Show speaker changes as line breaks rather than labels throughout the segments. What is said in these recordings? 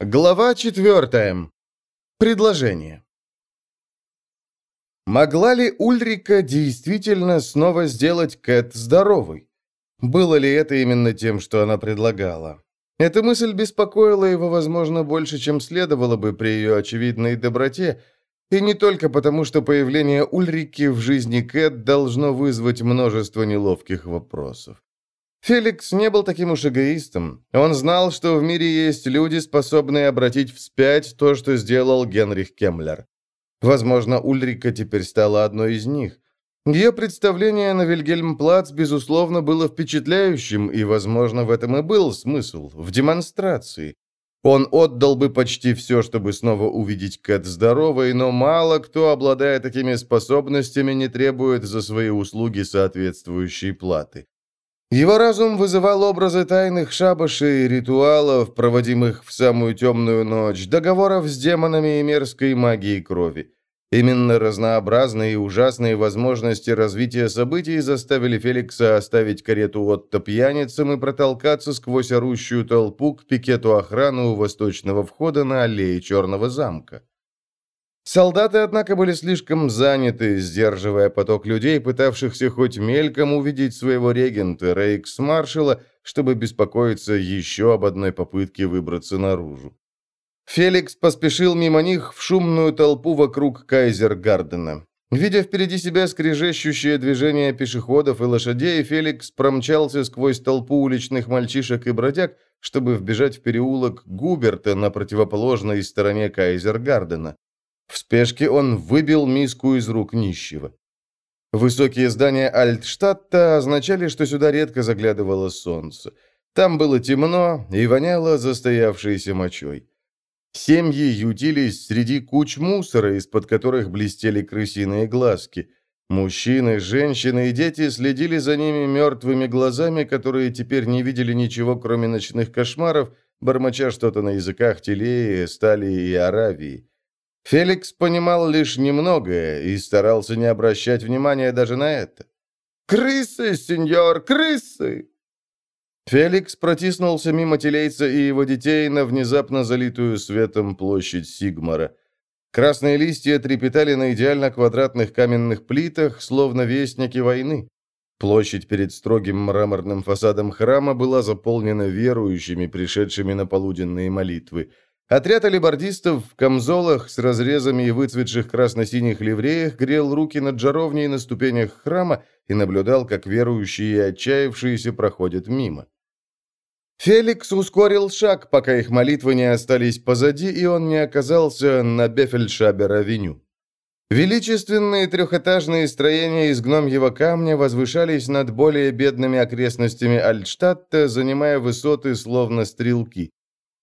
Глава четвертая. Предложение. Могла ли Ульрика действительно снова сделать Кэт здоровой? Было ли это именно тем, что она предлагала? Эта мысль беспокоила его, возможно, больше, чем следовало бы при ее очевидной доброте, и не только потому, что появление Ульрики в жизни Кэт должно вызвать множество неловких вопросов. Феликс не был таким уж эгоистом. Он знал, что в мире есть люди, способные обратить вспять то, что сделал Генрих Кемлер. Возможно, Ульрика теперь стала одной из них. Ее представление на Вильгельмплац, безусловно, было впечатляющим, и, возможно, в этом и был смысл, в демонстрации. Он отдал бы почти все, чтобы снова увидеть Кэт здоровой, но мало кто, обладая такими способностями, не требует за свои услуги соответствующей платы. Его разум вызывал образы тайных шабашей ритуалов, проводимых в самую темную ночь, договоров с демонами и мерзкой магией крови. Именно разнообразные и ужасные возможности развития событий заставили Феликса оставить карету Отто пьяницам и протолкаться сквозь орущую толпу к пикету охраны у восточного входа на аллее Черного замка. Солдаты, однако, были слишком заняты, сдерживая поток людей, пытавшихся хоть мельком увидеть своего регента, рейкс-маршала, чтобы беспокоиться еще об одной попытке выбраться наружу. Феликс поспешил мимо них в шумную толпу вокруг Кайзергардена. Видя впереди себя скрежещущее движение пешеходов и лошадей, Феликс промчался сквозь толпу уличных мальчишек и бродяг, чтобы вбежать в переулок Губерта на противоположной стороне Кайзергардена. В спешке он выбил миску из рук нищего. Высокие здания Альтштадта означали, что сюда редко заглядывало солнце. Там было темно и воняло застоявшейся мочой. Семьи ютились среди куч мусора, из-под которых блестели крысиные глазки. Мужчины, женщины и дети следили за ними мертвыми глазами, которые теперь не видели ничего, кроме ночных кошмаров, бормоча что-то на языках Телеи, Сталии и Аравии. Феликс понимал лишь немногое и старался не обращать внимания даже на это. «Крысы, сеньор, крысы!» Феликс протиснулся мимо телейца и его детей на внезапно залитую светом площадь Сигмара. Красные листья трепетали на идеально квадратных каменных плитах, словно вестники войны. Площадь перед строгим мраморным фасадом храма была заполнена верующими, пришедшими на полуденные молитвы. Отряд алибардистов в камзолах с разрезами и выцветших красно-синих ливреях грел руки над жаровней на ступенях храма и наблюдал, как верующие и отчаявшиеся проходят мимо. Феликс ускорил шаг, пока их молитвы не остались позади, и он не оказался на Бефельшабер-авеню. Величественные трехэтажные строения из гномьего камня возвышались над более бедными окрестностями Альтштадта, занимая высоты словно стрелки.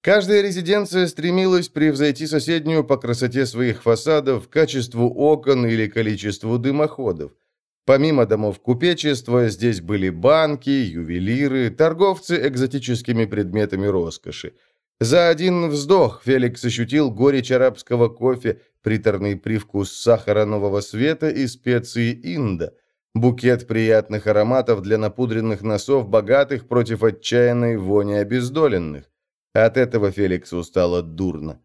Каждая резиденция стремилась превзойти соседнюю по красоте своих фасадов, качеству окон или количеству дымоходов. Помимо домов купечества, здесь были банки, ювелиры, торговцы экзотическими предметами роскоши. За один вздох Феликс ощутил горечь арабского кофе, приторный привкус сахара нового света и специи инда, букет приятных ароматов для напудренных носов богатых против отчаянной вони обездоленных. От этого Феликсу стало дурно.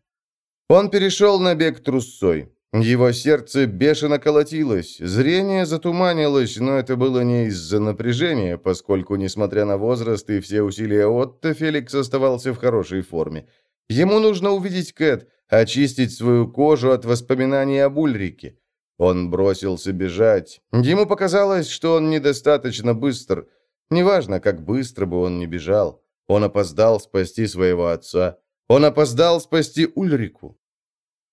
Он перешел на бег трусцой. Его сердце бешено колотилось, зрение затуманилось, но это было не из-за напряжения, поскольку, несмотря на возраст и все усилия Отто, Феликс оставался в хорошей форме. Ему нужно увидеть Кэт, очистить свою кожу от воспоминаний об Ульрике. Он бросился бежать. Ему показалось, что он недостаточно быстр. Неважно, как быстро бы он ни бежал. Он опоздал спасти своего отца. Он опоздал спасти Ульрику.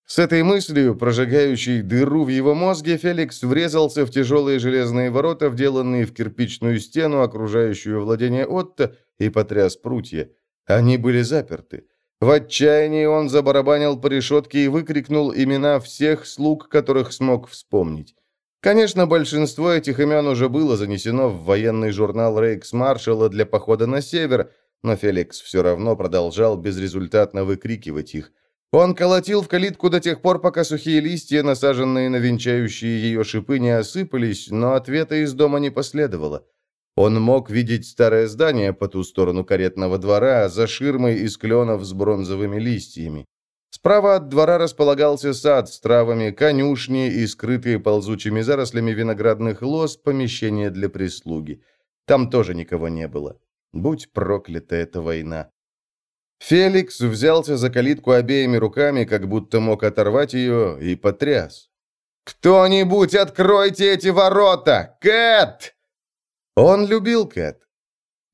С этой мыслью, прожигающей дыру в его мозге, Феликс врезался в тяжелые железные ворота, вделанные в кирпичную стену, окружающую владение Отто, и потряс прутья. Они были заперты. В отчаянии он забарабанил по решетке и выкрикнул имена всех слуг, которых смог вспомнить. Конечно, большинство этих имен уже было занесено в военный журнал Рейкс-маршала для похода на север, но Феликс все равно продолжал безрезультатно выкрикивать их. Он колотил в калитку до тех пор, пока сухие листья, насаженные на венчающие ее шипы, не осыпались, но ответа из дома не последовало. Он мог видеть старое здание по ту сторону каретного двора, за ширмой из кленов с бронзовыми листьями. Справа от двора располагался сад с травами, конюшни и скрытые ползучими зарослями виноградных лоз помещения для прислуги. Там тоже никого не было. Будь проклята эта война. Феликс взялся за калитку обеими руками, как будто мог оторвать ее, и потряс. «Кто-нибудь откройте эти ворота! Кэт!» Он любил Кэт.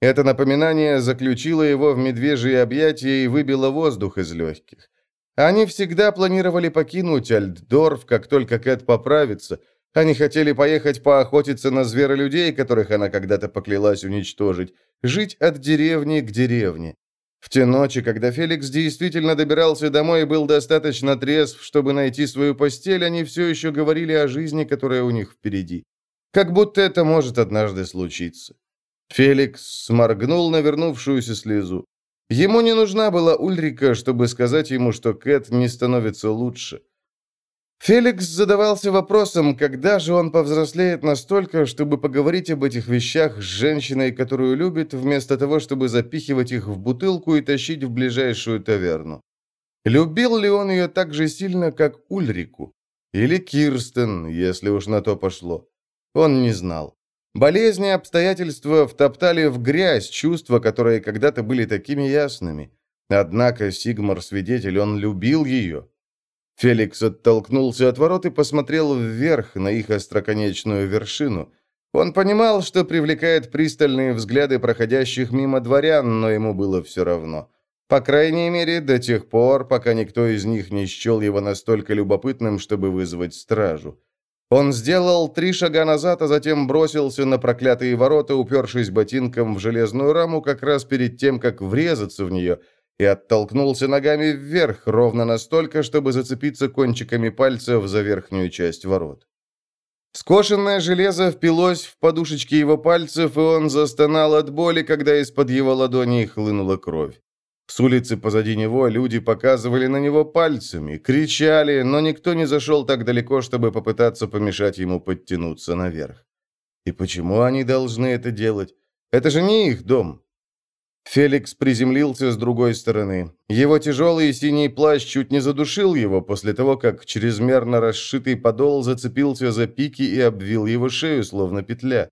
Это напоминание заключило его в медвежьи объятия и выбило воздух из легких. Они всегда планировали покинуть Альтдорф, как только Кэт поправится. Они хотели поехать поохотиться на зверолюдей, которых она когда-то поклялась уничтожить, жить от деревни к деревне. В те ночи, когда Феликс действительно добирался домой и был достаточно трезв, чтобы найти свою постель, они все еще говорили о жизни, которая у них впереди. Как будто это может однажды случиться. Феликс сморгнул на вернувшуюся слезу. Ему не нужна была Ульрика, чтобы сказать ему, что Кэт не становится лучше. Феликс задавался вопросом, когда же он повзрослеет настолько, чтобы поговорить об этих вещах с женщиной, которую любит, вместо того, чтобы запихивать их в бутылку и тащить в ближайшую таверну. Любил ли он ее так же сильно, как Ульрику? Или Кирстен, если уж на то пошло? Он не знал. Болезни и обстоятельства втоптали в грязь чувства, которые когда-то были такими ясными. Однако Сигмар свидетель, он любил ее. Феликс оттолкнулся от ворот и посмотрел вверх на их остроконечную вершину. Он понимал, что привлекает пристальные взгляды проходящих мимо дворян, но ему было все равно. По крайней мере, до тех пор, пока никто из них не счел его настолько любопытным, чтобы вызвать стражу. Он сделал три шага назад, а затем бросился на проклятые ворота, упершись ботинком в железную раму как раз перед тем, как врезаться в нее – и оттолкнулся ногами вверх, ровно настолько, чтобы зацепиться кончиками пальцев за верхнюю часть ворот. Скошенное железо впилось в подушечки его пальцев, и он застонал от боли, когда из-под его ладоней хлынула кровь. С улицы позади него люди показывали на него пальцами, кричали, но никто не зашел так далеко, чтобы попытаться помешать ему подтянуться наверх. И почему они должны это делать? Это же не их дом. Феликс приземлился с другой стороны. Его тяжелый синий плащ чуть не задушил его после того, как чрезмерно расшитый подол зацепился за пики и обвил его шею, словно петля.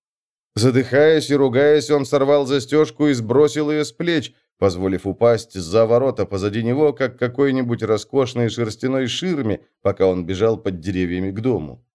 Задыхаясь и ругаясь, он сорвал застежку и сбросил ее с плеч, позволив упасть за ворота позади него, как какой-нибудь роскошной шерстяной ширме, пока он бежал под деревьями к дому.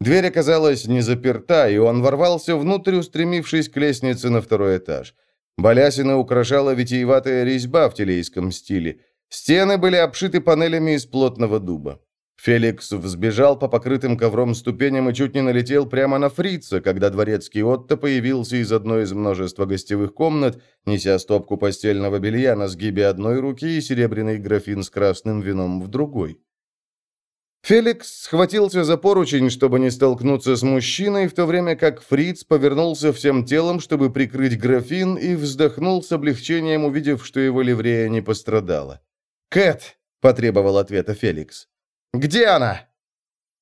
Дверь оказалась не заперта, и он ворвался внутрь, устремившись к лестнице на второй этаж. Балясина украшала витиеватая резьба в телейском стиле. Стены были обшиты панелями из плотного дуба. Феликс взбежал по покрытым ковром ступеням и чуть не налетел прямо на фрица, когда дворецкий Отто появился из одной из множества гостевых комнат, неся стопку постельного белья на сгибе одной руки и серебряный графин с красным вином в другой. Феликс схватился за поручень, чтобы не столкнуться с мужчиной, в то время как Фриц повернулся всем телом, чтобы прикрыть графин, и вздохнул с облегчением, увидев, что его ливрея не пострадала. «Кэт!» — потребовал ответа Феликс. «Где она?»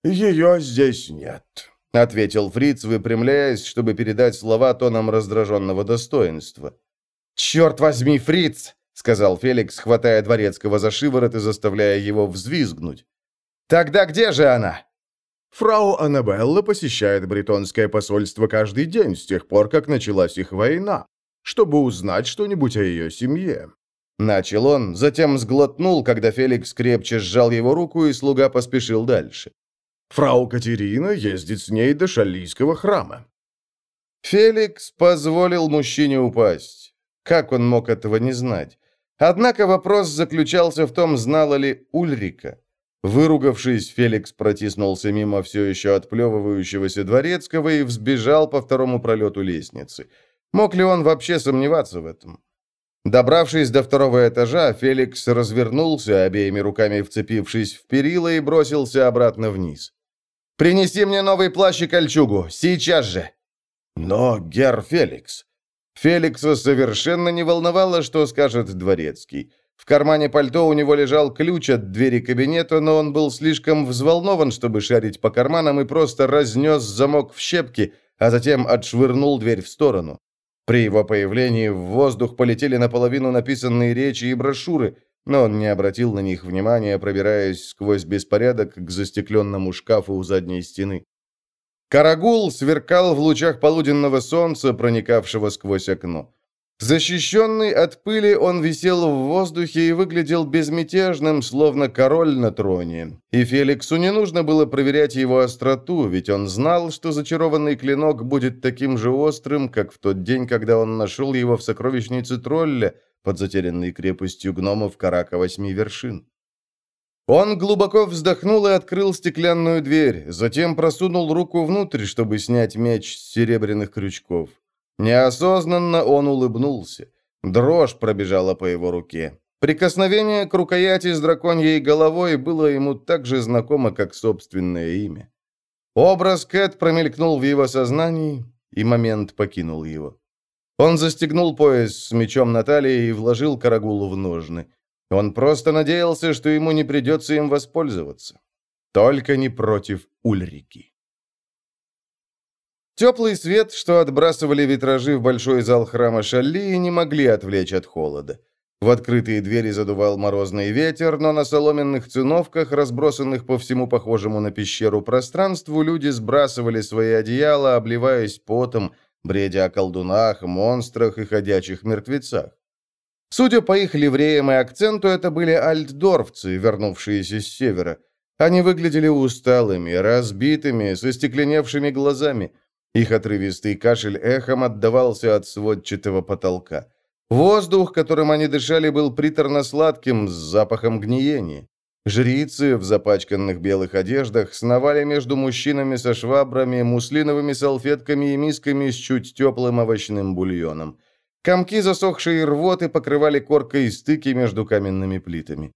«Ее здесь нет», —
ответил Фриц, выпрямляясь, чтобы передать слова тоном раздраженного достоинства. «Черт возьми, Фриц!» — сказал Феликс, хватая Дворецкого за шиворот и заставляя его взвизгнуть. «Тогда где же она?»
Фрау Аннабелла посещает бритонское посольство каждый день с тех пор, как началась их война, чтобы узнать что-нибудь о ее семье.
Начал он, затем сглотнул, когда Феликс крепче сжал его руку, и слуга поспешил дальше.
Фрау Катерина ездит с ней до Шаллийского храма.
Феликс позволил мужчине упасть. Как он мог этого не знать? Однако вопрос заключался в том, знала ли Ульрика. Выругавшись, Феликс протиснулся мимо все еще отплевывающегося дворецкого и взбежал по второму пролету лестницы. Мог ли он вообще сомневаться в этом? Добравшись до второго этажа, Феликс развернулся, обеими руками вцепившись в перила, и бросился обратно вниз. «Принеси мне новый плащ и кольчугу! Сейчас же!»
«Но, гер Феликс...»
Феликса совершенно не волновало, что скажет дворецкий. В кармане пальто у него лежал ключ от двери кабинета, но он был слишком взволнован, чтобы шарить по карманам, и просто разнес замок в щепки, а затем отшвырнул дверь в сторону. При его появлении в воздух полетели наполовину написанные речи и брошюры, но он не обратил на них внимания, пробираясь сквозь беспорядок к застекленному шкафу у задней стены. Карагул сверкал в лучах полуденного солнца, проникавшего сквозь окно. Защищенный от пыли, он висел в воздухе и выглядел безмятежным, словно король на троне. И Феликсу не нужно было проверять его остроту, ведь он знал, что зачарованный клинок будет таким же острым, как в тот день, когда он нашел его в сокровищнице тролля под затерянной крепостью гномов Карака Восьми Вершин. Он глубоко вздохнул и открыл стеклянную дверь, затем просунул руку внутрь, чтобы снять меч с серебряных крючков. Неосознанно он улыбнулся. Дрожь пробежала по его руке. Прикосновение к рукояти с драконьей головой было ему так же знакомо, как собственное имя. Образ Кэт промелькнул в его сознании, и момент покинул его. Он застегнул пояс с мечом на талии и вложил карагулу в ножны. Он просто надеялся, что ему не придется им воспользоваться. Только не против Ульрики. Теплый свет, что отбрасывали витражи в большой зал храма Шалли, не могли отвлечь от холода. В открытые двери задувал морозный ветер, но на соломенных циновках, разбросанных по всему похожему на пещеру пространству, люди сбрасывали свои одеяла, обливаясь потом, бредя о колдунах, монстрах и ходячих мертвецах. Судя по их ливреям и акценту, это были альтдорфцы, вернувшиеся с севера. Они выглядели усталыми, разбитыми, со стекленевшими глазами. Их отрывистый кашель эхом отдавался от сводчатого потолка. Воздух, которым они дышали, был приторно-сладким, с запахом гниения. Жрицы в запачканных белых одеждах сновали между мужчинами со швабрами, муслиновыми салфетками и мисками с чуть теплым овощным бульоном. Комки засохшей рвоты покрывали коркой стыки между каменными плитами.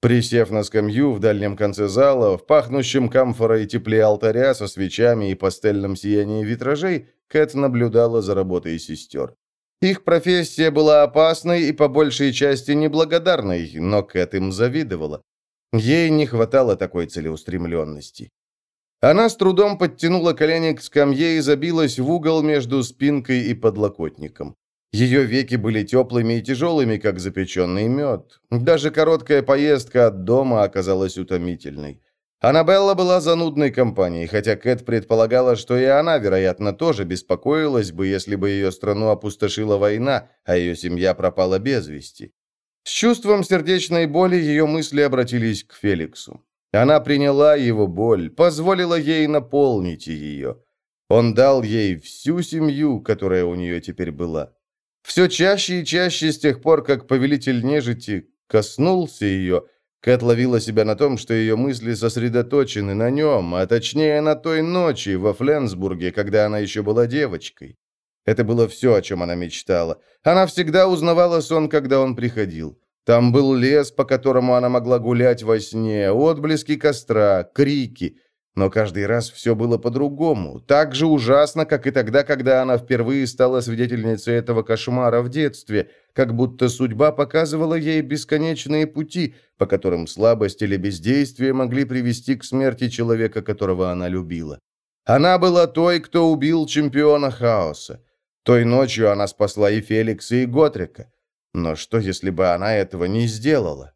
Присев на скамью в дальнем конце зала, в пахнущем камфорой тепле алтаря со свечами и пастельном сиянии витражей, Кэт наблюдала за работой сестер. Их профессия была опасной и по большей части неблагодарной, но Кэт им завидовала. Ей не хватало такой целеустремленности. Она с трудом подтянула колени к скамье и забилась в угол между спинкой и подлокотником. Ее веки были теплыми и тяжелыми, как запеченный мед. Даже короткая поездка от дома оказалась утомительной. Аннабелла была занудной компанией, хотя Кэт предполагала, что и она, вероятно, тоже беспокоилась бы, если бы ее страну опустошила война, а ее семья пропала без вести. С чувством сердечной боли ее мысли обратились к Феликсу. Она приняла его боль, позволила ей наполнить ее. Он дал ей всю семью, которая у нее теперь была. Все чаще и чаще с тех пор, как повелитель нежити коснулся ее, Кэт ловила себя на том, что ее мысли сосредоточены на нем, а точнее на той ночи во Фленсбурге, когда она еще была девочкой. Это было все, о чем она мечтала. Она всегда узнавала сон, когда он приходил. Там был лес, по которому она могла гулять во сне, отблески костра, крики — но каждый раз все было по-другому, так же ужасно, как и тогда, когда она впервые стала свидетельницей этого кошмара в детстве, как будто судьба показывала ей бесконечные пути, по которым слабость или бездействие могли привести к смерти человека, которого она любила. Она была той, кто убил чемпиона хаоса. Той ночью она спасла и Феликса, и Готрика. Но что, если бы она этого не сделала?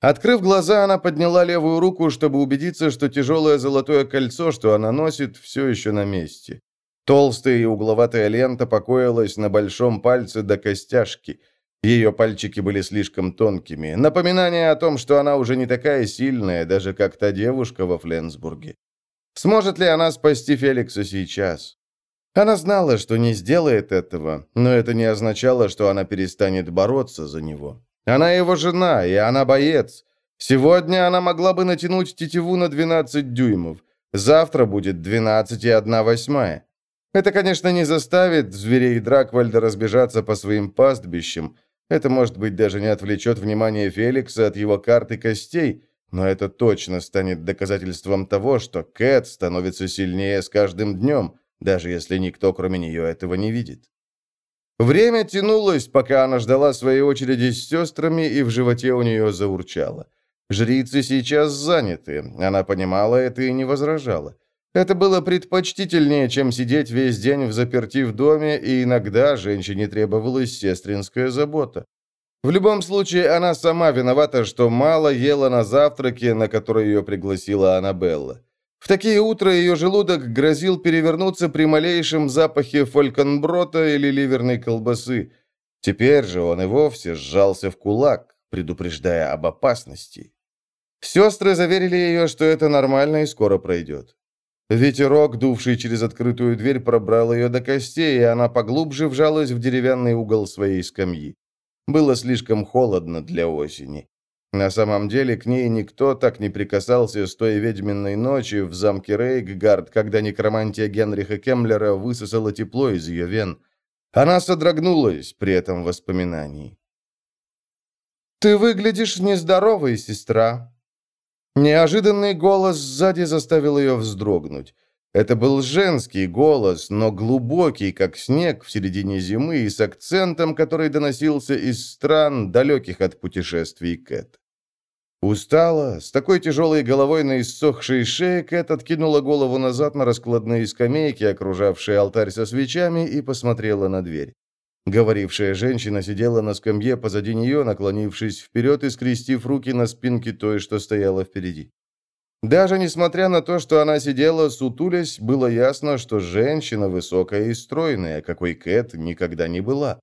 Открыв глаза, она подняла левую руку, чтобы убедиться, что тяжелое золотое кольцо, что она носит, все еще на месте. Толстая и угловатая лента покоилась на большом пальце до костяшки. Ее пальчики были слишком тонкими. Напоминание о том, что она уже не такая сильная, даже как та девушка во Фленсбурге. Сможет ли она спасти Феликса сейчас? Она знала, что не сделает этого, но это не означало, что она перестанет бороться за него. Она его жена, и она боец. Сегодня она могла бы натянуть тетиву на 12 дюймов. Завтра будет 12 и 1 восьмая. Это, конечно, не заставит зверей Драквальда разбежаться по своим пастбищам. Это, может быть, даже не отвлечет внимание Феликса от его карты костей, но это точно станет доказательством того, что Кэт становится сильнее с каждым днем, даже если никто, кроме нее, этого не видит. Время тянулось, пока она ждала своей очереди с сестрами, и в животе у нее заурчало. Жрицы сейчас заняты, она понимала это и не возражала. Это было предпочтительнее, чем сидеть весь день в заперти в доме, и иногда женщине требовалась сестринская забота. В любом случае, она сама виновата, что мало ела на завтраке, на который ее пригласила Аннабелла. В такие утра ее желудок грозил перевернуться при малейшем запахе фольконброта или ливерной колбасы. Теперь же он и вовсе сжался в кулак, предупреждая об опасности. Сестры заверили ее, что это нормально и скоро пройдет. Ветерок, дувший через открытую дверь, пробрал ее до костей, и она поглубже вжалась в деревянный угол своей скамьи. Было слишком холодно для осени. На самом деле, к ней никто так не прикасался с той ведьминной ночи в замке Рейггард, когда некромантия Генриха Кемлера высосала тепло из ее вен. Она содрогнулась при этом воспоминании. «Ты выглядишь нездоровой, сестра». Неожиданный голос сзади заставил ее вздрогнуть. Это был женский голос, но глубокий, как снег в середине зимы, и с акцентом, который доносился из стран, далеких от путешествий Кэт. Устала, с такой тяжелой головой на иссохшей шее, Кэт откинула голову назад на раскладные скамейки, окружавшие алтарь со свечами, и посмотрела на дверь. Говорившая женщина сидела на скамье позади нее, наклонившись вперед и скрестив руки на спинке той, что стояла впереди. Даже несмотря на то, что она сидела, сутулясь, было ясно, что женщина высокая и стройная, какой Кэт никогда не была.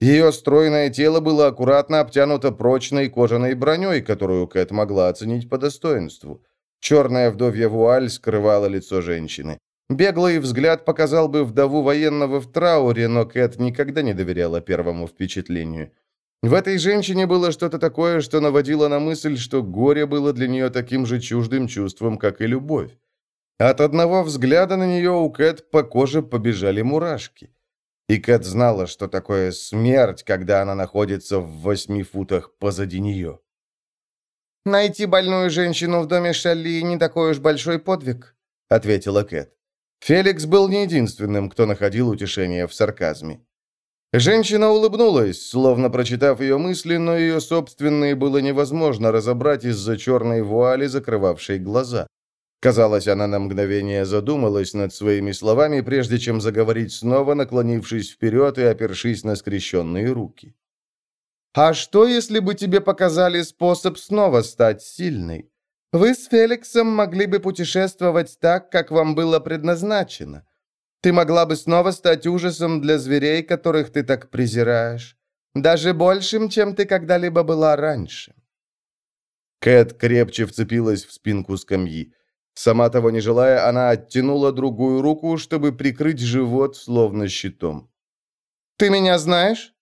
Ее стройное тело было аккуратно обтянуто прочной кожаной броней, которую Кэт могла оценить по достоинству. Черная вдовья вуаль скрывала лицо женщины. Беглый взгляд показал бы вдову военного в трауре, но Кэт никогда не доверяла первому впечатлению. В этой женщине было что-то такое, что наводило на мысль, что горе было для нее таким же чуждым чувством, как и любовь. От одного взгляда на нее у Кэт по коже побежали мурашки. И Кэт знала, что такое смерть, когда она находится в восьми футах позади нее. «Найти больную женщину в доме Шалли не такой уж большой подвиг», — ответила Кэт. Феликс был не единственным, кто находил утешение в сарказме. Женщина улыбнулась, словно прочитав ее мысли, но ее собственные было невозможно разобрать из-за черной вуали, закрывавшей глаза. Казалось, она на мгновение задумалась над своими словами, прежде чем заговорить снова, наклонившись вперед и опершись на скрещенные руки. «А что, если бы тебе показали способ снова стать сильной? Вы с Феликсом могли бы путешествовать так, как вам было предназначено. Ты могла бы снова стать ужасом для зверей, которых ты так презираешь. Даже большим, чем ты когда-либо была раньше». Кэт крепче вцепилась в спинку скамьи. Сама того не желая, она оттянула другую руку, чтобы прикрыть живот, словно щитом. «Ты меня знаешь?»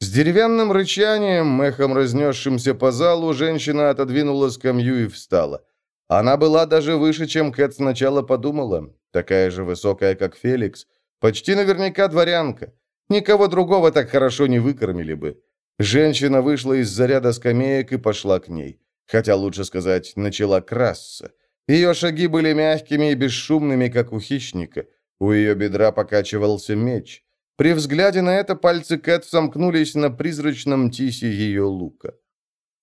С деревянным рычанием, эхом разнесшимся по залу, женщина отодвинула скамью и встала. Она была даже выше, чем Кэт сначала подумала такая же высокая, как Феликс, почти наверняка дворянка. Никого другого так хорошо не выкормили бы. Женщина вышла из заряда скамеек и пошла к ней. Хотя, лучше сказать, начала красться. Ее шаги были мягкими и бесшумными, как у хищника. У ее бедра покачивался меч. При взгляде на это пальцы Кэт сомкнулись на призрачном тисе ее лука.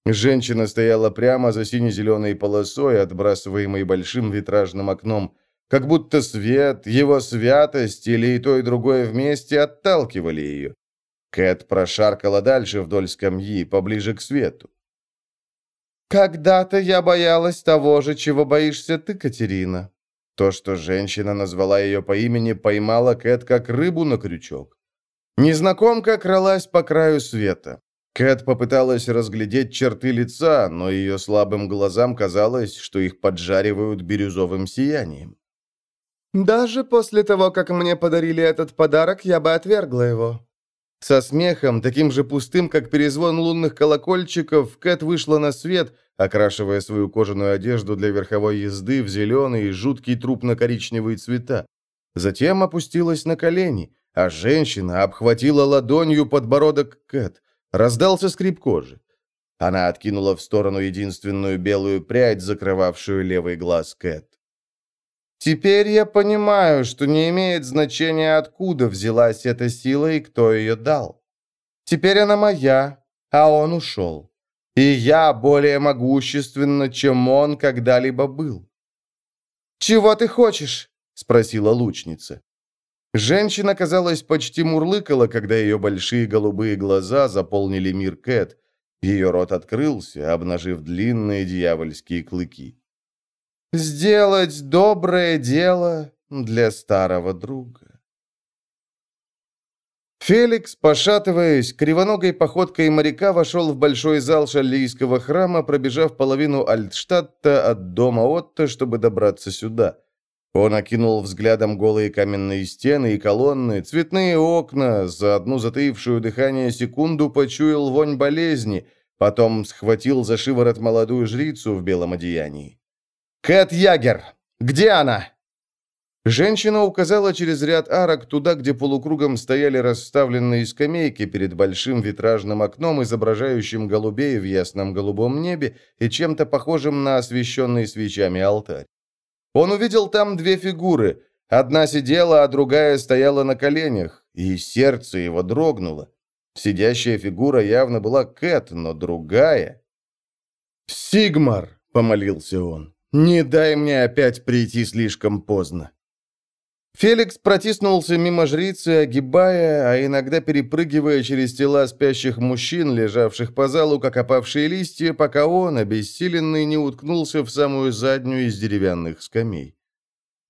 Женщина стояла прямо за сине-зеленой полосой, отбрасываемой большим витражным окном. Как будто свет, его святость или и то, и другое вместе отталкивали ее. Кэт прошаркала дальше вдоль скамьи, поближе к свету. «Когда-то я боялась того же, чего боишься ты, Катерина». То, что женщина назвала ее по имени, поймала Кэт как рыбу на крючок. Незнакомка кралась по краю света. Кэт попыталась разглядеть черты лица, но ее слабым глазам казалось, что их поджаривают бирюзовым сиянием. Даже после того, как мне подарили этот подарок, я бы отвергла его». Со смехом, таким же пустым, как перезвон лунных колокольчиков, Кэт вышла на свет, окрашивая свою кожаную одежду для верховой езды в зеленый и жуткий трупно-коричневые цвета. Затем опустилась на колени, а женщина обхватила ладонью подбородок Кэт. Раздался скрип кожи. Она откинула в сторону единственную белую прядь, закрывавшую левый глаз Кэт. Теперь я понимаю, что не имеет значения, откуда взялась эта сила и кто ее дал. Теперь она моя, а он ушел. И я более могущественна, чем он когда-либо был. «Чего ты хочешь?» — спросила лучница. Женщина, казалось, почти мурлыкала, когда ее большие голубые глаза заполнили мир Кэт. Ее рот открылся, обнажив длинные дьявольские клыки. «Сделать доброе дело для старого друга». Феликс, пошатываясь, кривоногой походкой моряка вошел в большой зал шаллийского храма, пробежав половину Альтштадта от дома Отто, чтобы добраться сюда. Он окинул взглядом голые каменные стены и колонны, цветные окна, за одну затаившую дыхание секунду почуял вонь болезни, потом схватил за шиворот молодую жрицу в белом одеянии. «Кэт Ягер! Где она?» Женщина указала через ряд арок туда, где полукругом стояли расставленные скамейки перед большим витражным окном, изображающим голубей в ясном голубом небе и чем-то похожим на освещенный свечами алтарь. Он увидел там две фигуры. Одна сидела, а другая стояла на коленях, и сердце его дрогнуло. Сидящая фигура явно была Кэт, но другая... «Сигмар!» — помолился он. «Не дай мне опять прийти слишком поздно». Феликс протиснулся мимо жрицы, огибая, а иногда перепрыгивая через тела спящих мужчин, лежавших по залу, как опавшие листья, пока он, обессиленный, не уткнулся в самую заднюю из деревянных скамей.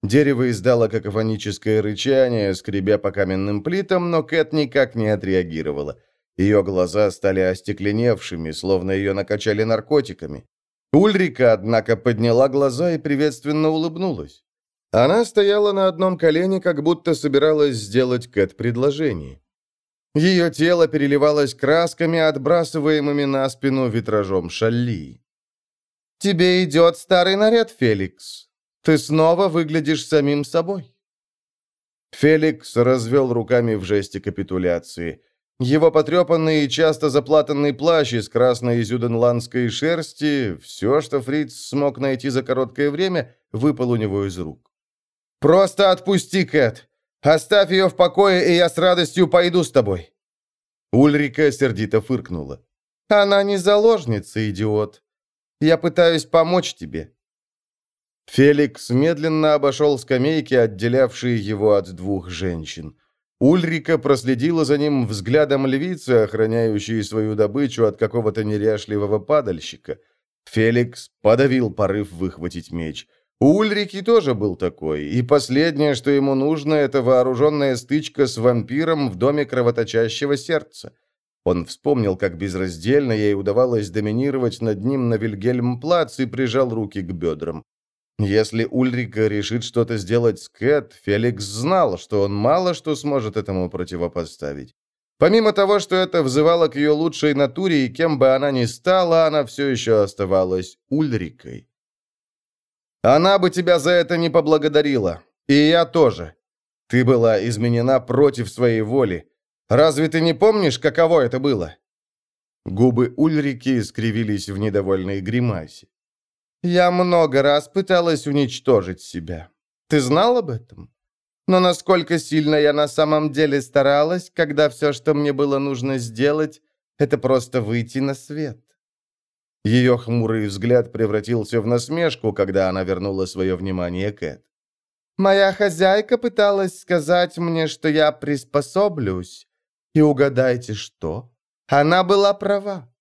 Дерево издало какофоническое рычание, скребя по каменным плитам, но Кэт никак не отреагировала. Ее глаза стали остекленевшими, словно ее накачали наркотиками. Ульрика, однако, подняла глаза и приветственно улыбнулась. Она стояла на одном колене, как будто собиралась сделать Кэт предложение. Ее тело переливалось красками, отбрасываемыми на спину витражом шалли. «Тебе идет старый наряд, Феликс. Ты снова выглядишь самим собой». Феликс развел руками в жесте капитуляции. Его потрепанный и часто заплатанный плащ из красной изюденландской шерсти, все, что Фриц смог найти за короткое время, выпал у него из рук. «Просто отпусти, Кэт! Оставь ее в покое, и я с радостью пойду с тобой!» Ульрика сердито фыркнула. «Она не заложница, идиот. Я пытаюсь помочь тебе». Феликс медленно обошел скамейки, отделявшие его от двух женщин. Ульрика проследила за ним взглядом львицы, охраняющей свою добычу от какого-то неряшливого падальщика. Феликс подавил порыв выхватить меч – у Ульрики тоже был такой, и последнее, что ему нужно, это вооруженная стычка с вампиром в доме кровоточащего сердца. Он вспомнил, как безраздельно ей удавалось доминировать над ним на Вильгельм-плац и прижал руки к бедрам. Если Ульрика решит что-то сделать с Кэт, Феликс знал, что он мало что сможет этому противопоставить. Помимо того, что это взывало к ее лучшей натуре, и кем бы она ни стала, она все еще оставалась Ульрикой. Она бы тебя за это не поблагодарила. И я тоже. Ты была изменена против своей воли. Разве ты не помнишь, каково это было?» Губы Ульрики скривились в недовольной гримасе. «Я много раз пыталась уничтожить себя. Ты знал об этом? Но насколько сильно я на самом деле старалась, когда все, что мне было нужно сделать, это просто выйти на свет. Ее хмурый взгляд превратился в насмешку, когда она вернула свое внимание Кэт. «Моя хозяйка пыталась сказать мне, что я приспособлюсь. И угадайте, что? Она была права.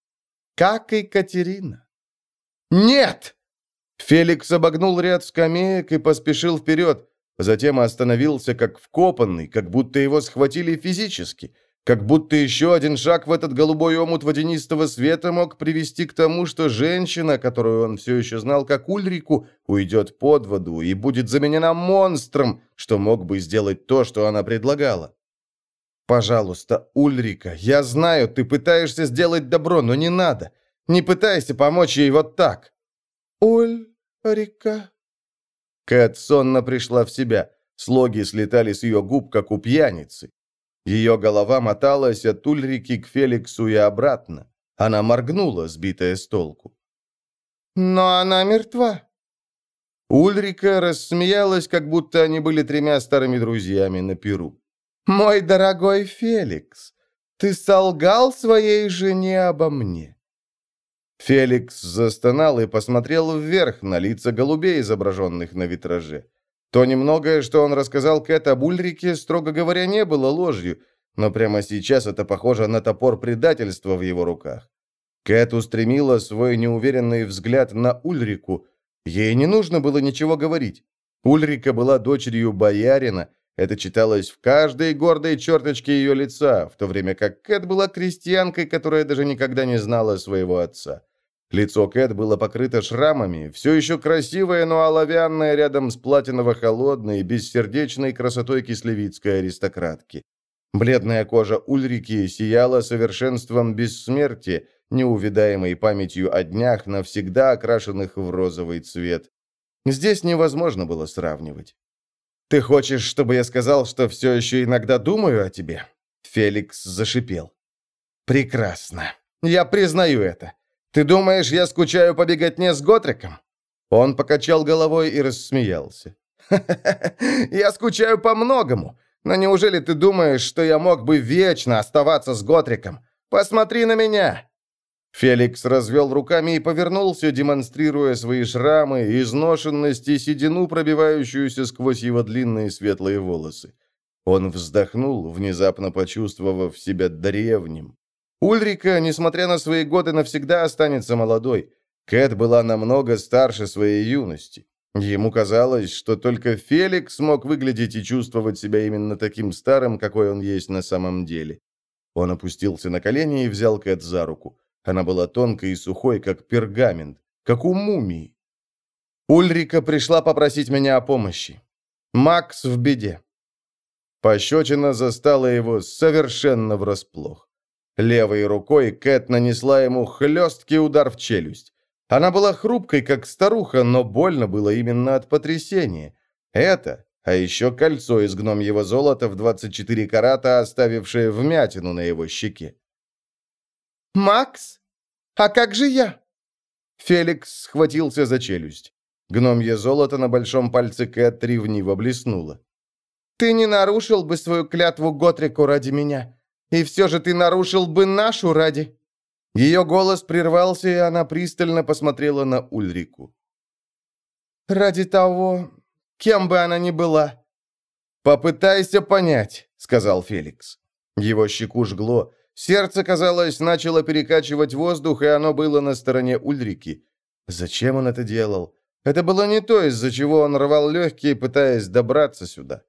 Как и Катерина». «Нет!» Феликс обогнул ряд скамеек и поспешил вперед, затем остановился как вкопанный, как будто его схватили физически – как будто еще один шаг в этот голубой омут водянистого света мог привести к тому, что женщина, которую он все еще знал как Ульрику, уйдет под воду и будет заменена монстром, что мог бы сделать то, что она предлагала. «Пожалуйста, Ульрика, я знаю, ты пытаешься сделать добро, но не надо. Не пытайся помочь ей вот так». «Ульрика...» Кэт сонно пришла в себя. Слоги слетали с ее губ, как у пьяницы. Ее голова моталась от Ульрики к Феликсу и обратно. Она моргнула, сбитая с толку. «Но она мертва». Ульрика рассмеялась, как будто они были тремя старыми друзьями на Перу. «Мой дорогой Феликс, ты солгал своей жене обо мне». Феликс застонал и посмотрел вверх на лица голубей, изображенных на витраже. То немногое, что он рассказал Кэт об Ульрике, строго говоря, не было ложью, но прямо сейчас это похоже на топор предательства в его руках. Кэт устремила свой неуверенный взгляд на Ульрику. Ей не нужно было ничего говорить. Ульрика была дочерью боярина, это читалось в каждой гордой черточке ее лица, в то время как Кэт была крестьянкой, которая даже никогда не знала своего отца. Лицо Кэт было покрыто шрамами, все еще красивое, но оловянное рядом с платиново-холодной, бессердечной красотой кислевицкой аристократки. Бледная кожа Ульрики сияла совершенством бессмертия, неувидаемой памятью о днях, навсегда окрашенных в розовый цвет. Здесь невозможно было сравнивать. «Ты хочешь, чтобы я сказал, что все еще иногда думаю о тебе?» Феликс зашипел. «Прекрасно. Я признаю это. Ты думаешь, я скучаю по беготне с Готриком?» Он покачал головой и рассмеялся. «Ха я скучаю по многому. Но неужели ты думаешь, что я мог бы вечно оставаться с Готриком? Посмотри на меня!» Феликс развел руками и повернулся, демонстрируя свои шрамы, изношенность и седину, пробивающуюся сквозь его длинные светлые волосы. Он вздохнул, внезапно почувствовав себя древним. Ульрика, несмотря на свои годы, навсегда останется молодой. Кэт была намного старше своей юности. Ему казалось, что только Феликс мог выглядеть и чувствовать себя именно таким старым, какой он есть на самом деле. Он опустился на колени и взял Кэт за руку. Она была тонкой и сухой, как пергамент, как у мумии. Ульрика пришла попросить меня о помощи. Макс в беде. Пощечина застала его совершенно врасплох. Левой рукой Кэт нанесла ему хлесткий удар в челюсть. Она была хрупкой, как старуха, но больно было именно от потрясения. Это, а еще кольцо из гномьего золота в 24 карата, оставившее вмятину на его щеке. «Макс? А как же я?» Феликс схватился за челюсть. Гномье золото на большом пальце Кэт ревниво блеснуло. «Ты не нарушил бы свою клятву Готрику ради меня, и все же ты нарушил бы нашу ради...» Ее голос прервался, и она пристально посмотрела на Ульрику. «Ради того, кем бы она ни была». «Попытайся понять», — сказал Феликс. Его щеку жгло, Сердце, казалось, начало перекачивать воздух, и оно было на стороне Ульрики. Зачем он это делал? Это было не то, из-за чего он рвал легкие, пытаясь добраться сюда.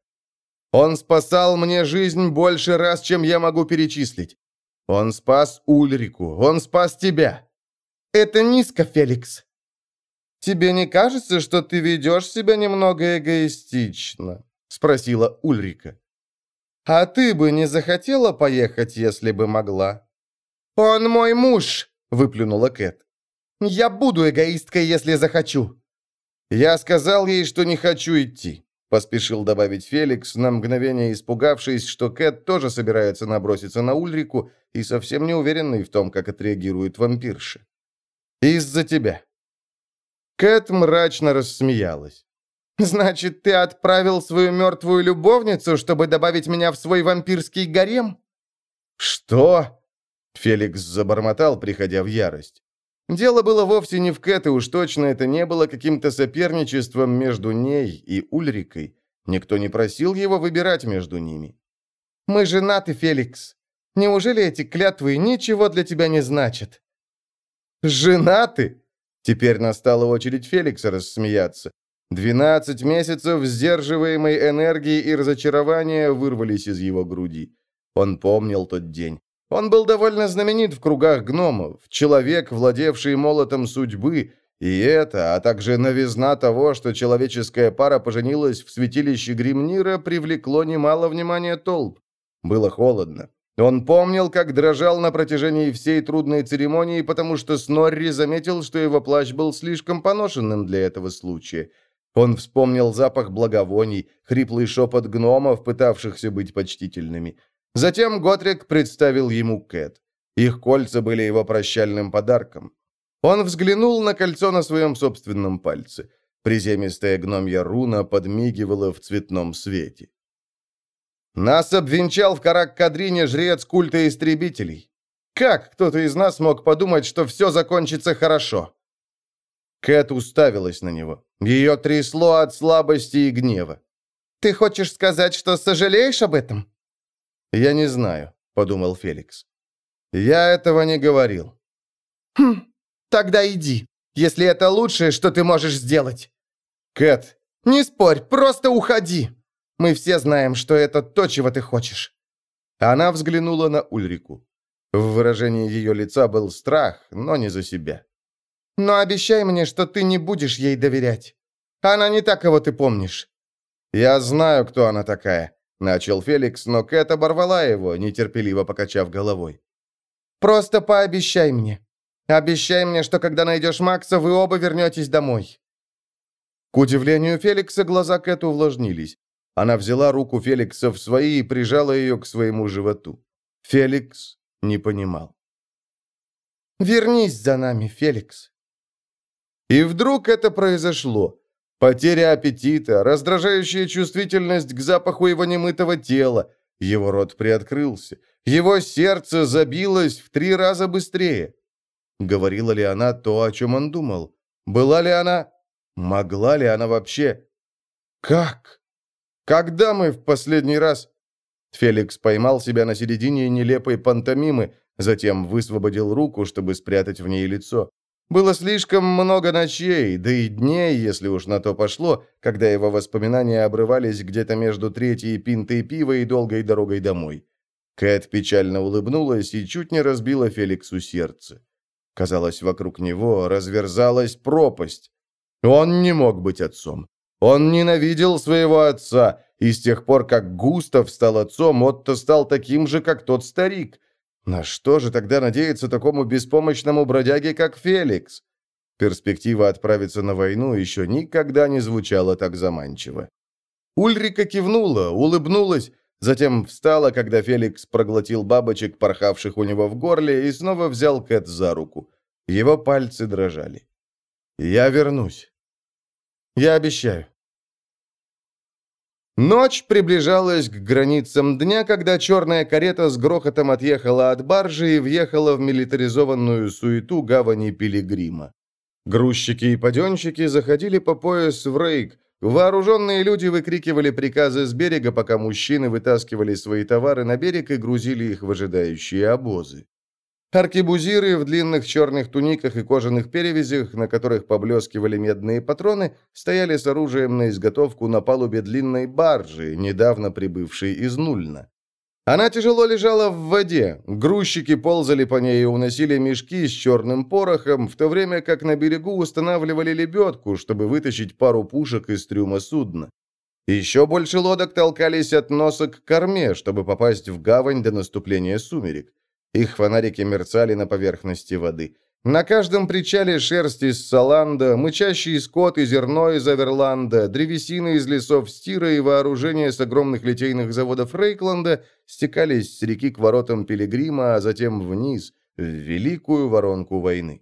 Он спасал мне жизнь больше раз, чем я могу перечислить. Он спас Ульрику, он спас тебя. Это низко, Феликс. Тебе не кажется, что ты ведешь себя немного эгоистично? Спросила Ульрика. А ты бы не захотела поехать, если бы могла?» «Он мой муж!» — выплюнула Кэт. «Я буду эгоисткой, если захочу!» «Я сказал ей, что не хочу идти», — поспешил добавить Феликс, на мгновение испугавшись, что Кэт тоже собирается наброситься на Ульрику и совсем не уверенный в том, как отреагирует вампирша. «Из-за тебя». Кэт мрачно рассмеялась. «Значит, ты отправил свою мертвую любовницу, чтобы добавить меня в свой вампирский гарем?» «Что?» Феликс забормотал, приходя в ярость. Дело было вовсе не в Кэт, и уж точно это не было каким-то соперничеством между ней и Ульрикой. Никто не просил его выбирать между ними. «Мы женаты, Феликс. Неужели эти клятвы ничего для тебя не значат?» «Женаты?» Теперь настала очередь Феликса рассмеяться. Двенадцать месяцев сдерживаемой энергии и разочарования вырвались из его груди. Он помнил тот день. Он был довольно знаменит в кругах гномов, человек, владевший молотом судьбы, и это, а также новизна того, что человеческая пара поженилась в святилище Гримнира, привлекло немало внимания толп. Было холодно. Он помнил, как дрожал на протяжении всей трудной церемонии, потому что Снорри заметил, что его плащ был слишком поношенным для этого случая. Он вспомнил запах благовоний, хриплый шепот гномов, пытавшихся быть почтительными. Затем Готрик представил ему Кэт. Их кольца были его прощальным подарком. Он взглянул на кольцо на своем собственном пальце. Приземистая гномья руна подмигивала в цветном свете. «Нас обвенчал в Карак-Кадрине жрец культа истребителей». Как кто-то из нас мог подумать, что все закончится хорошо?» Кэт уставилась на него. Ее трясло от слабости и гнева. «Ты хочешь сказать, что сожалеешь об этом?» «Я не знаю», — подумал Феликс. «Я этого не говорил». «Хм, тогда иди, если это лучшее, что ты можешь сделать». «Кэт». «Не спорь, просто уходи. Мы все знаем, что это то, чего ты хочешь». Она взглянула на Ульрику. В выражении ее лица был страх, но не за себя. «Но обещай мне, что ты не будешь ей доверять. Она не та, кого ты помнишь». «Я знаю, кто она такая», — начал Феликс, но Кэт оборвала его, нетерпеливо покачав головой. «Просто пообещай мне. Обещай мне, что когда найдешь Макса, вы оба вернетесь домой». К удивлению Феликса, глаза Кэт увлажнились. Она взяла руку Феликса в свои и прижала ее к своему животу. Феликс не понимал. «Вернись за нами, Феликс». И вдруг это произошло. Потеря аппетита, раздражающая чувствительность к запаху его немытого тела. Его рот приоткрылся. Его сердце забилось в три раза быстрее. Говорила ли она то, о чем он думал? Была ли она... Могла ли она вообще... Как? Когда мы в последний раз... Феликс поймал себя на середине нелепой пантомимы, затем высвободил руку, чтобы спрятать в ней лицо. Было слишком много ночей, да и дней, если уж на то пошло, когда его воспоминания обрывались где-то между третьей пинтой пива и долгой дорогой домой. Кэт печально улыбнулась и чуть не разбила Феликсу сердце. Казалось, вокруг него разверзалась пропасть. Он не мог быть отцом. Он ненавидел своего отца, и с тех пор, как Густав стал отцом, Отто стал таким же, как тот старик. На что же тогда надеяться такому беспомощному бродяге, как Феликс? Перспектива отправиться на войну еще никогда не звучала так заманчиво. Ульрика кивнула, улыбнулась, затем встала, когда Феликс проглотил бабочек, порхавших у него в горле, и снова взял Кэт за руку. Его пальцы дрожали. «Я вернусь. Я обещаю». Ночь приближалась к границам дня, когда черная карета с грохотом отъехала от баржи и въехала в милитаризованную суету гавани Пилигрима. Грузчики и паденщики заходили по пояс в рейк. Вооруженные люди выкрикивали приказы с берега, пока мужчины вытаскивали свои товары на берег и грузили их в ожидающие обозы. Аркебузиры в длинных черных туниках и кожаных перевязях, на которых поблескивали медные патроны, стояли с оружием на изготовку на палубе длинной баржи, недавно прибывшей из Нульна. Она тяжело лежала в воде, грузчики ползали по ней и уносили мешки с черным порохом, в то время как на берегу устанавливали лебедку, чтобы вытащить пару пушек из трюма судна. Еще больше лодок толкались от носа к корме, чтобы попасть в гавань до наступления сумерек. Их фонарики мерцали на поверхности воды. На каждом причале шерсть из Саланда, мычащий скот и зерно из Аверланда, древесина из лесов Стира и вооружение с огромных литейных заводов Рейкланда стекались с реки к воротам Пилигрима, а затем вниз, в великую воронку войны.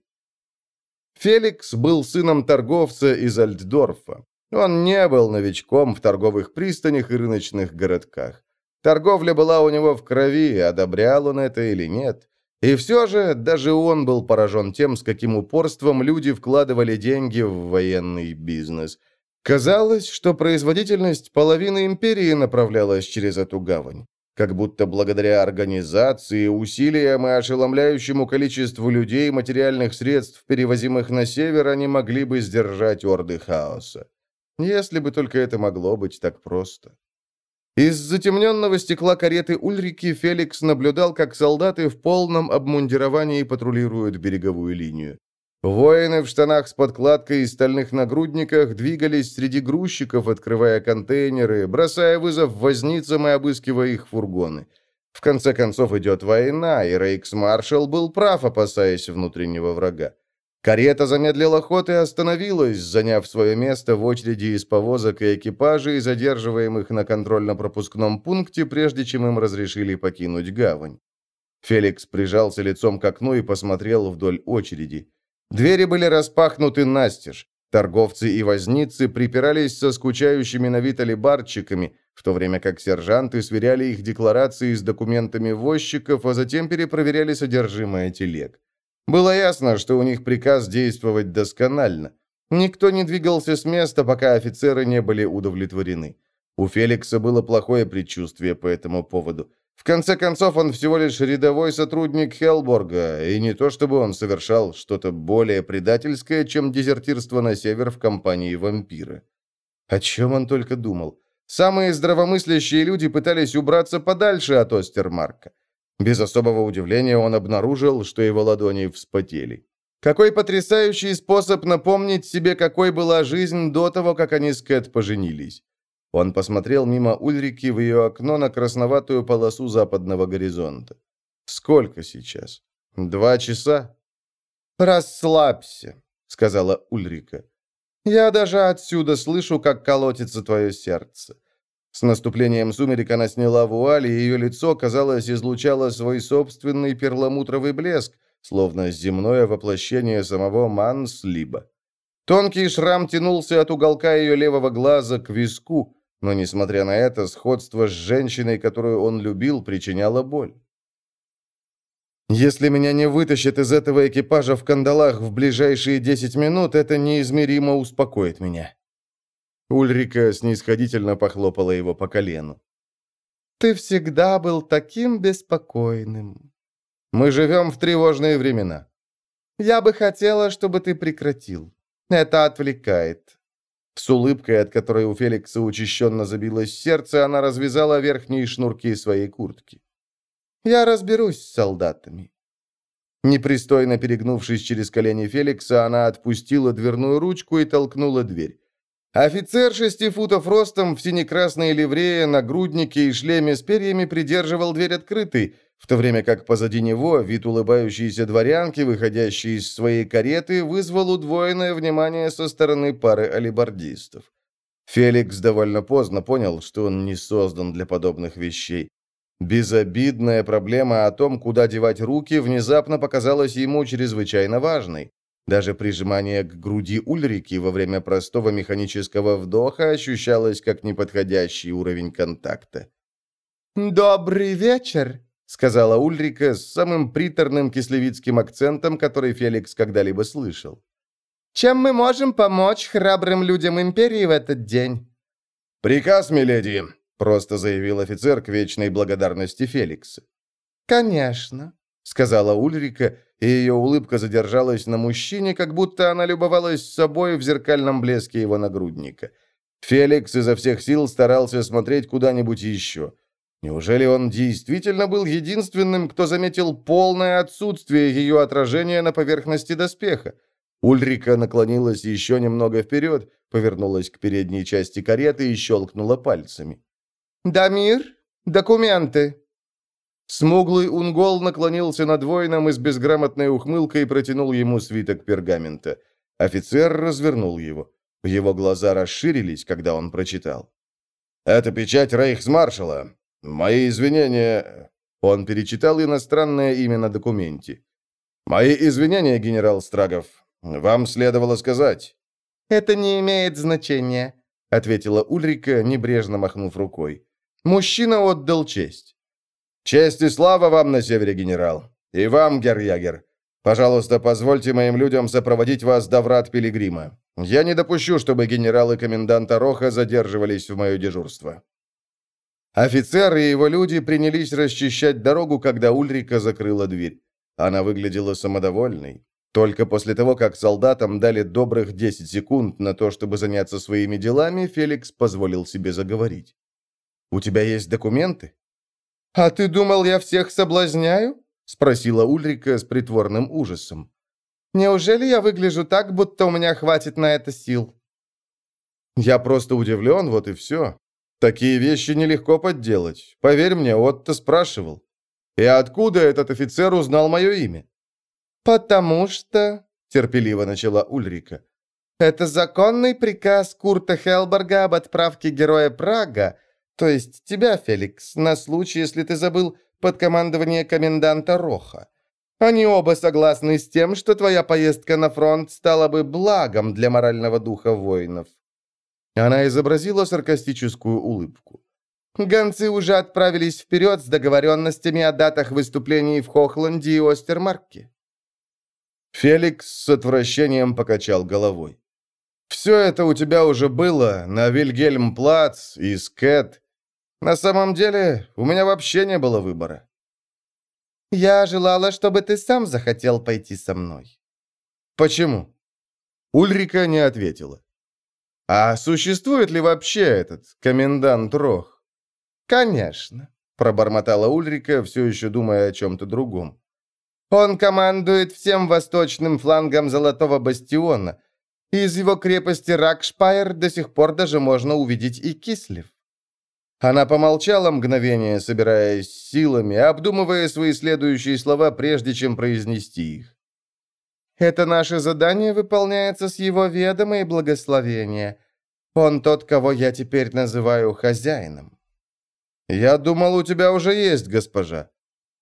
Феликс был сыном торговца из Альтдорфа. Он не был новичком в торговых пристанях и рыночных городках. Торговля была у него в крови, одобрял он это или нет. И все же, даже он был поражен тем, с каким упорством люди вкладывали деньги в военный бизнес. Казалось, что производительность половины империи направлялась через эту гавань. Как будто благодаря организации, усилиям и ошеломляющему количеству людей и материальных средств, перевозимых на север, они могли бы сдержать орды хаоса. Если бы только это могло быть так просто. Из затемненного стекла кареты Ульрики Феликс наблюдал, как солдаты в полном обмундировании патрулируют береговую линию. Воины в штанах с подкладкой и стальных нагрудниках двигались среди грузчиков, открывая контейнеры, бросая вызов возницам и обыскивая их фургоны. В конце концов идет война, и Рейкс-маршал был прав, опасаясь внутреннего врага. Карета замедлила ход и остановилась, заняв свое место в очереди из повозок и экипажей, задерживаемых на контрольно-пропускном пункте, прежде чем им разрешили покинуть гавань. Феликс прижался лицом к окну и посмотрел вдоль очереди. Двери были распахнуты настежь. Торговцы и возницы припирались со скучающими на вид алибарчиками, в то время как сержанты сверяли их декларации с документами возчиков, а затем перепроверяли содержимое телег. Было ясно, что у них приказ действовать досконально. Никто не двигался с места, пока офицеры не были удовлетворены. У Феликса было плохое предчувствие по этому поводу. В конце концов, он всего лишь рядовой сотрудник Хелборга, и не то чтобы он совершал что-то более предательское, чем дезертирство на север в компании вампира. О чем он только думал. Самые здравомыслящие люди пытались убраться подальше от Остермарка. Без особого удивления он обнаружил, что его ладони вспотели. Какой потрясающий способ напомнить себе, какой была жизнь до того, как они с Кэт поженились. Он посмотрел мимо Ульрики в ее окно на красноватую полосу западного горизонта. «Сколько сейчас? Два часа?» «Расслабься», — сказала Ульрика. «Я даже отсюда слышу, как колотится твое сердце». С наступлением сумерек она сняла вуаль, и ее лицо, казалось, излучало свой собственный перламутровый блеск, словно земное воплощение самого Манслиба. Тонкий шрам тянулся от уголка ее левого глаза к виску, но, несмотря на это, сходство с женщиной, которую он любил, причиняло боль. «Если меня не вытащат из этого экипажа в кандалах в ближайшие десять минут, это неизмеримо успокоит меня». Ульрика снисходительно похлопала его по колену. «Ты всегда был таким беспокойным. Мы живем в тревожные времена. Я бы хотела, чтобы ты прекратил. Это отвлекает. С улыбкой, от которой у Феликса учащенно забилось сердце, она развязала верхние шнурки своей куртки. «Я разберусь с солдатами». Непристойно перегнувшись через колени Феликса, она отпустила дверную ручку и толкнула дверь. Офицер шести футов ростом в сине-красной ливрее, нагруднике и шлеме с перьями придерживал дверь открытой, в то время как позади него вид улыбающейся дворянки, выходящей из своей кареты, вызвал удвоенное внимание со стороны пары алибардистов. Феликс довольно поздно понял, что он не создан для подобных вещей. Безобидная проблема о том, куда девать руки, внезапно показалась ему чрезвычайно важной. Даже прижимание к груди Ульрики во время простого механического вдоха ощущалось как неподходящий уровень контакта. «Добрый вечер», сказала Ульрика с самым приторным кислевицким акцентом, который Феликс когда-либо слышал. «Чем мы можем помочь храбрым людям Империи в этот день?»
«Приказ, миледи», — просто заявил офицер к вечной благодарности Феликса.
«Конечно», — сказала Ульрика, и ее улыбка задержалась на мужчине, как будто она любовалась собой в зеркальном блеске его нагрудника. Феликс изо всех сил старался смотреть куда-нибудь еще — Неужели он действительно был единственным, кто заметил полное отсутствие ее отражения на поверхности доспеха? Ульрика наклонилась еще немного вперед, повернулась к передней части кареты и щелкнула пальцами. «Дамир, документы!» Смуглый унгол наклонился над воином и с безграмотной ухмылкой протянул ему свиток пергамента. Офицер развернул его. Его глаза расширились, когда он прочитал. «Это печать рейхсмаршала. «Мои извинения...» Он перечитал иностранное имя на документе. «Мои извинения, генерал Страгов. Вам следовало сказать». «Это не имеет значения», — ответила Ульрика, небрежно махнув рукой. Мужчина отдал честь.
«Честь и слава вам на севере, генерал. И вам, герр Пожалуйста, позвольте моим людям сопроводить вас до врат Пилигрима. Я не допущу, чтобы генералы коменданта Роха задерживались в мое дежурство».
Офицер и его люди принялись расчищать дорогу, когда Ульрика закрыла дверь. Она выглядела самодовольной. Только после того, как солдатам дали добрых 10 секунд на то, чтобы заняться своими делами, Феликс позволил себе заговорить. «У тебя есть документы?» «А ты думал, я всех соблазняю?» — спросила Ульрика с притворным ужасом. «Неужели я выгляжу так, будто у меня хватит на это сил?» «Я просто удивлен, вот и все. Такие вещи нелегко подделать. Поверь мне, Отто спрашивал. И откуда этот офицер узнал мое имя? «Потому что...» — терпеливо начала Ульрика. «Это законный приказ Курта Хелберга об отправке героя Прага, то есть тебя, Феликс, на случай, если ты забыл, под командование коменданта Роха. Они оба согласны с тем, что твоя поездка на фронт стала бы благом для морального духа воинов». Она изобразила саркастическую улыбку. Гонцы уже отправились вперед с договоренностями о датах выступлений в Хохланде и Остермарке.
Феликс с отвращением покачал головой. «Все это у тебя уже было на Вильгельм-Плац и Скэт. На самом деле, у меня вообще не было выбора».
«Я желала, чтобы ты сам захотел пойти со мной».
«Почему?» Ульрика не ответила. «А существует ли вообще этот комендант Рох?»
«Конечно», — пробормотала Ульрика, все еще думая о чем-то другом. «Он командует всем восточным флангом Золотого Бастиона. Из его крепости Ракшпайр до сих пор даже можно увидеть и Кислев».
Она помолчала мгновение, собираясь силами, обдумывая свои следующие слова, прежде чем произнести их.
«Это наше задание выполняется с его ведома и благословения. Он тот, кого я теперь называю хозяином».
«Я думал, у тебя уже есть госпожа».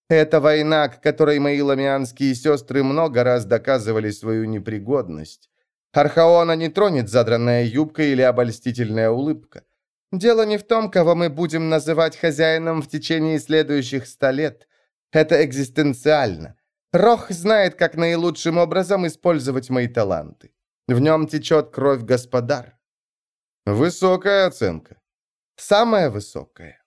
«Это война, к которой мои ламианские сестры много раз доказывали свою непригодность. Архаона не тронет задранная юбка или обольстительная улыбка. Дело не в том, кого мы будем называть хозяином в течение следующих ста лет. Это экзистенциально. Рох знает, как наилучшим образом использовать мои таланты. В нем течет кровь господар».
«Высокая оценка».
«Самая высокая».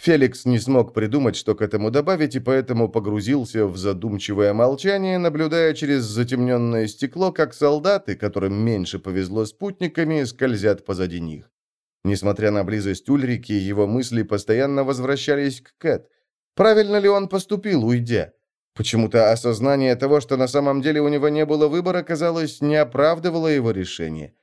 Феликс не смог придумать, что к этому добавить, и поэтому погрузился в задумчивое молчание, наблюдая через затемненное стекло, как солдаты, которым меньше повезло спутниками, скользят позади них. Несмотря на близость Ульрики, его мысли постоянно возвращались к Кэт. Правильно ли он поступил, уйдя? Почему-то осознание того, что на самом деле у него не было выбора, казалось, не оправдывало его решение.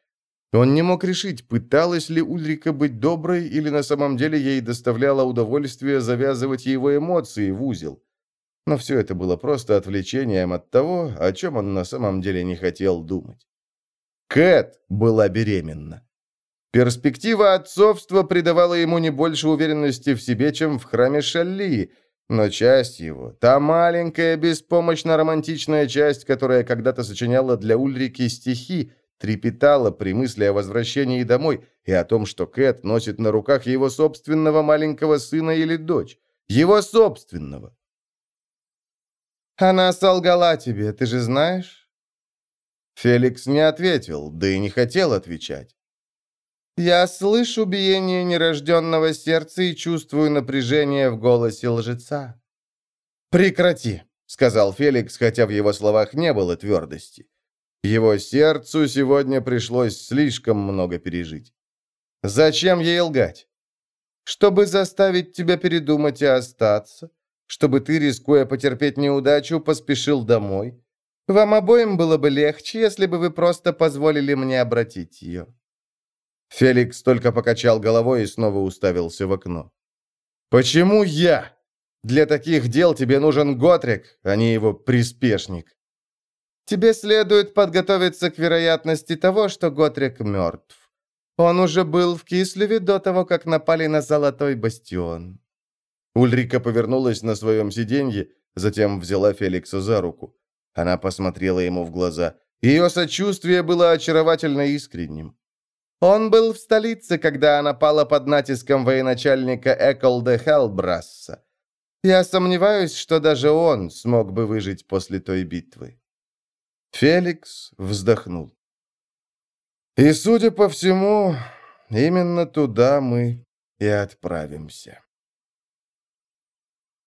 Он не мог решить, пыталась ли Ульрика быть доброй или на самом деле ей доставляло удовольствие завязывать его эмоции в узел. Но все это было просто отвлечением от того, о чем он на самом деле не хотел думать. Кэт была беременна. Перспектива отцовства придавала ему не больше уверенности в себе, чем в храме Шалли, но часть его, та маленькая, беспомощно-романтичная часть, которая когда-то сочиняла для Ульрики стихи, трепетала при мысли о возвращении домой и о том, что Кэт носит на руках его собственного маленького сына или дочь. Его собственного.
«Она солгала тебе, ты же знаешь?»
Феликс не ответил, да и не хотел отвечать.
«Я слышу биение нерожденного сердца и чувствую напряжение в голосе лжеца».
«Прекрати», — сказал Феликс, хотя в его словах не было твердости. Его сердцу сегодня пришлось слишком много пережить. Зачем ей лгать?
Чтобы заставить тебя передумать и остаться. Чтобы ты, рискуя потерпеть неудачу, поспешил домой. Вам обоим было бы легче, если бы вы просто позволили мне обратить ее».
Феликс только покачал головой и снова уставился в окно. «Почему я? Для таких дел тебе нужен Готрик, а не его приспешник».
Тебе следует подготовиться к вероятности того, что Готрик мертв. Он уже был в Кислеве до того, как напали на Золотой Бастион».
Ульрика повернулась на своем сиденье, затем взяла Феликса за руку. Она посмотрела ему в глаза. Ее сочувствие было очаровательно искренним.
Он был в столице, когда она пала под натиском военачальника Эколда Хелбрасса. Я сомневаюсь, что даже он смог бы выжить после той битвы.
Феликс вздохнул. И, судя по всему, именно туда мы и отправимся.